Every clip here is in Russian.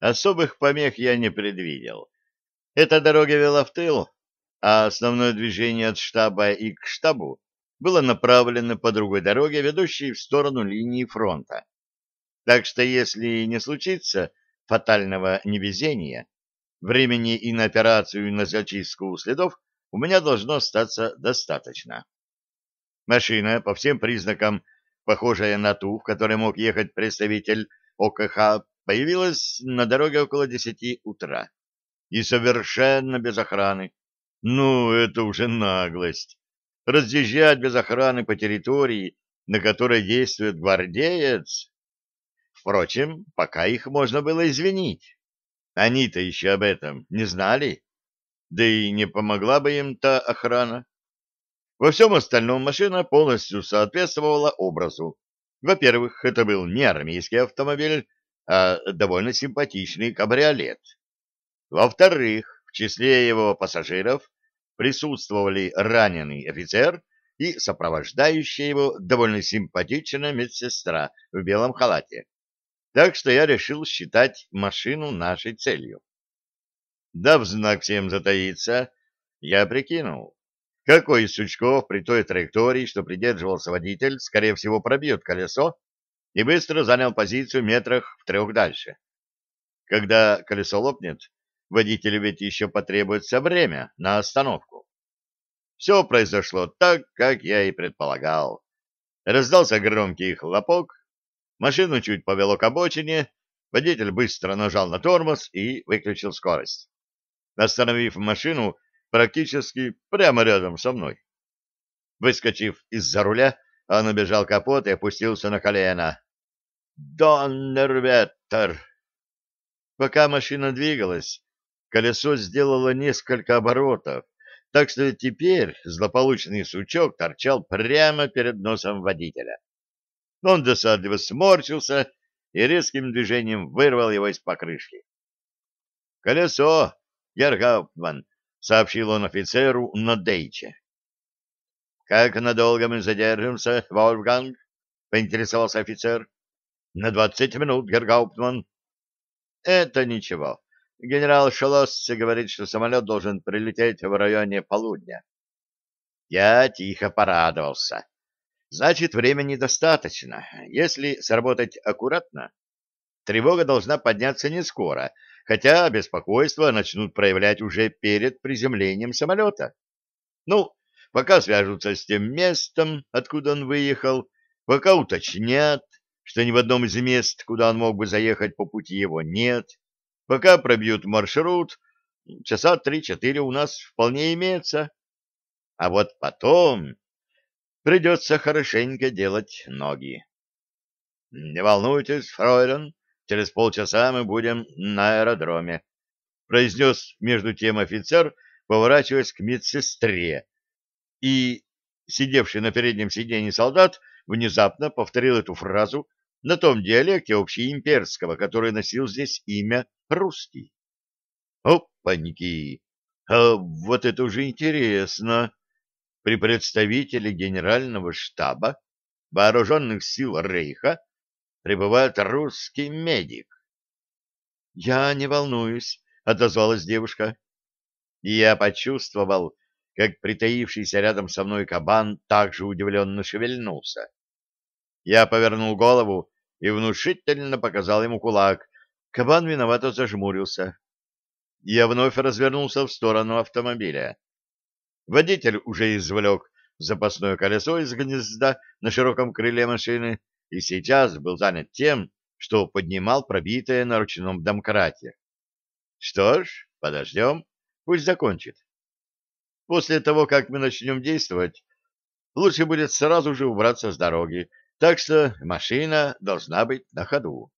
Особых помех я не предвидел. Эта дорога вела в тыл, а основное движение от штаба и к штабу было направлено по другой дороге, ведущей в сторону линии фронта. Так что если не случится фатального невезения, времени и на операцию, и на зачистку следов у меня должно остаться достаточно. Машина, по всем признакам, похожая на ту, в которой мог ехать представитель ОКХ, появилась на дороге около десяти утра. И совершенно без охраны. Ну, это уже наглость. Разъезжать без охраны по территории, на которой действует гвардеец. Впрочем, пока их можно было извинить. Они-то еще об этом не знали. Да и не помогла бы им та охрана. Во всем остальном машина полностью соответствовала образу. Во-первых, это был не армейский автомобиль, а довольно симпатичный кабриолет. Во-вторых, в числе его пассажиров присутствовали раненый офицер и сопровождающая его довольно симпатичная медсестра в белом халате. Так что я решил считать машину нашей целью. Дав знак всем затаиться, я прикинул, какой из сучков при той траектории, что придерживался водитель, скорее всего, пробьет колесо и быстро занял позицию метрах в трех дальше. Когда колесо лопнет, водителю ведь еще потребуется время на остановку. Все произошло так, как я и предполагал. Раздался громкий хлопок, машину чуть повело к обочине, водитель быстро нажал на тормоз и выключил скорость. Остановив машину, практически прямо рядом со мной. Выскочив из-за руля, он убежал капот и опустился на колено. «Доннерветтер!» Пока машина двигалась, колесо сделало несколько оборотов, так что теперь злополучный сучок торчал прямо перед носом водителя. Он досадливо сморщился и резким движением вырвал его из покрышки. «Колесо, Гергауптман!» — сообщил он офицеру на Дейче. «Как надолго мы задержимся, Вольфганг?» — поинтересовался офицер. «На двадцать минут, Гергауптман». «Это ничего. Генерал Шолосце говорит, что самолет должен прилететь в районе полудня». Я тихо порадовался. Значит, времени достаточно. Если сработать аккуратно, тревога должна подняться не скоро, хотя беспокойство начнут проявлять уже перед приземлением самолета. Ну, пока свяжутся с тем местом, откуда он выехал, пока уточнят, что ни в одном из мест, куда он мог бы заехать по пути его, нет, пока пробьют маршрут, часа три-четыре у нас вполне имеется. А вот потом придется хорошенько делать ноги. — Не волнуйтесь, фройлен, Через полчаса мы будем на аэродроме, — произнес между тем офицер, поворачиваясь к медсестре. И сидевший на переднем сиденье солдат внезапно повторил эту фразу на том диалекте общеимперского, который носил здесь имя русский. Опаньки! А вот это уже интересно! При представителе генерального штаба вооруженных сил Рейха прибывает русский медик. — Я не волнуюсь, — отозвалась девушка. И я почувствовал, как притаившийся рядом со мной кабан также удивленно шевельнулся. Я повернул голову и внушительно показал ему кулак. Кабан виновато зажмурился. Я вновь развернулся в сторону автомобиля. Водитель уже извлек запасное колесо из гнезда на широком крыле машины и сейчас был занят тем, что поднимал пробитое на ручном домкрате. Что ж, подождем, пусть закончит. После того, как мы начнем действовать, лучше будет сразу же убраться с дороги, так что машина должна быть на ходу.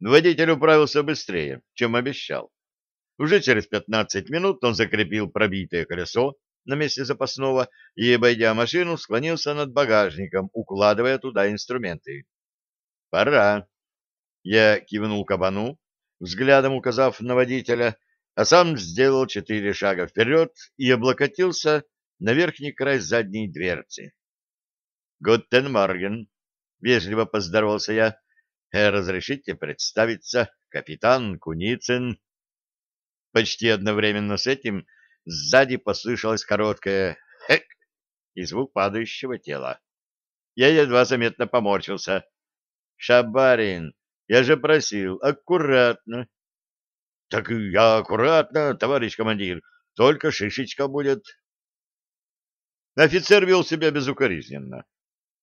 Водитель управился быстрее, чем обещал. Уже через пятнадцать минут он закрепил пробитое колесо на месте запасного и, обойдя машину, склонился над багажником, укладывая туда инструменты. «Пора!» Я кивнул кабану, взглядом указав на водителя, а сам сделал четыре шага вперед и облокотился на верхний край задней дверцы. «Guten Morgen!» — вежливо поздоровался я. «Разрешите представиться?» капитан Куницын. Почти одновременно с этим сзади послышалось короткое «хэк» и звук падающего тела. Я едва заметно поморщился. «Шабарин, я же просил, аккуратно». «Так я аккуратно, товарищ командир, только шишечка будет». Офицер вел себя безукоризненно.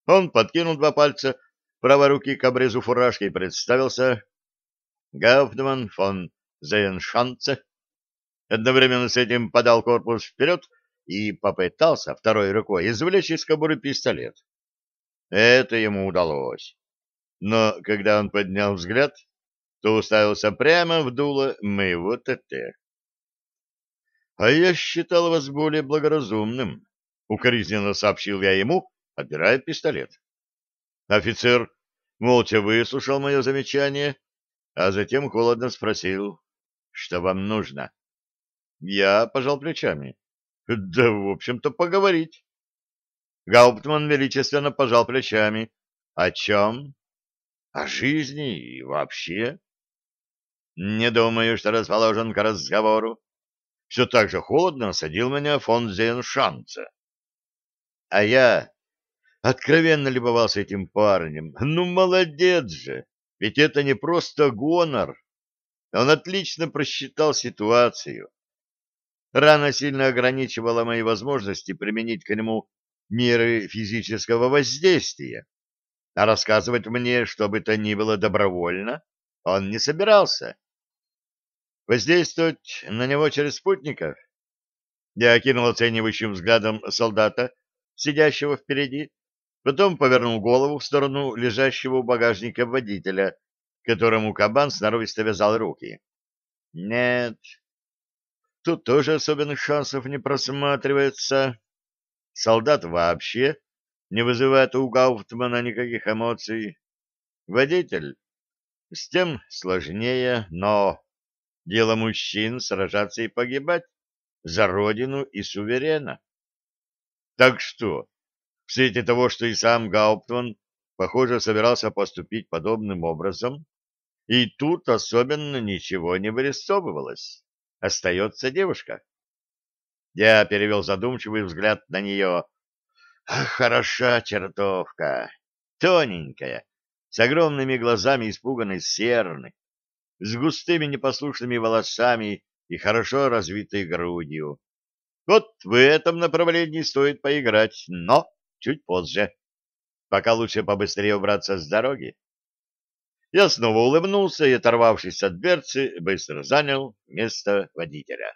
Он подкинул два пальца правой руки к обрезу фуражки и представился Гауптман фон Зейншанце. Одновременно с этим подал корпус вперед и попытался второй рукой извлечь из кобуры пистолет. Это ему удалось. Но когда он поднял взгляд, то уставился прямо в дуло моего ТТ. — А я считал вас более благоразумным, — укоризненно сообщил я ему, отбирая пистолет. Офицер молча выслушал мое замечание, а затем холодно спросил, что вам нужно. Я пожал плечами. Да, в общем-то, поговорить. Гауптман величественно пожал плечами. О чем? О жизни и вообще. Не думаю, что расположен к разговору. Все так же холодно осадил меня фон Зейншанце. А я откровенно любовался этим парнем. Ну, молодец же! Ведь это не просто гонор. Он отлично просчитал ситуацию. Рана сильно ограничивала мои возможности применить к нему меры физического воздействия. А рассказывать мне, что бы то ни было добровольно, он не собирался. Воздействовать на него через спутников? Я окинул оценивающим взглядом солдата, сидящего впереди, потом повернул голову в сторону лежащего у багажника водителя, которому кабан сноровисто вязал руки. Нет, тут тоже особенных шансов не просматривается. Солдат вообще не вызывает у Гауптмана никаких эмоций. Водитель с тем сложнее, но дело мужчин сражаться и погибать за родину и суверена. Так что, в свете того, что и сам Гауптман, похоже, собирался поступить подобным образом, и тут особенно ничего не вырисовывалось. Остается девушка. Я перевел задумчивый взгляд на нее. Ах, хороша чертовка! Тоненькая, с огромными глазами испуганной серны, с густыми непослушными волосами и хорошо развитой грудью. Вот в этом направлении стоит поиграть, но чуть позже. Пока лучше побыстрее убраться с дороги. Я снова улыбнулся и, оторвавшись от дверцы, быстро занял место водителя.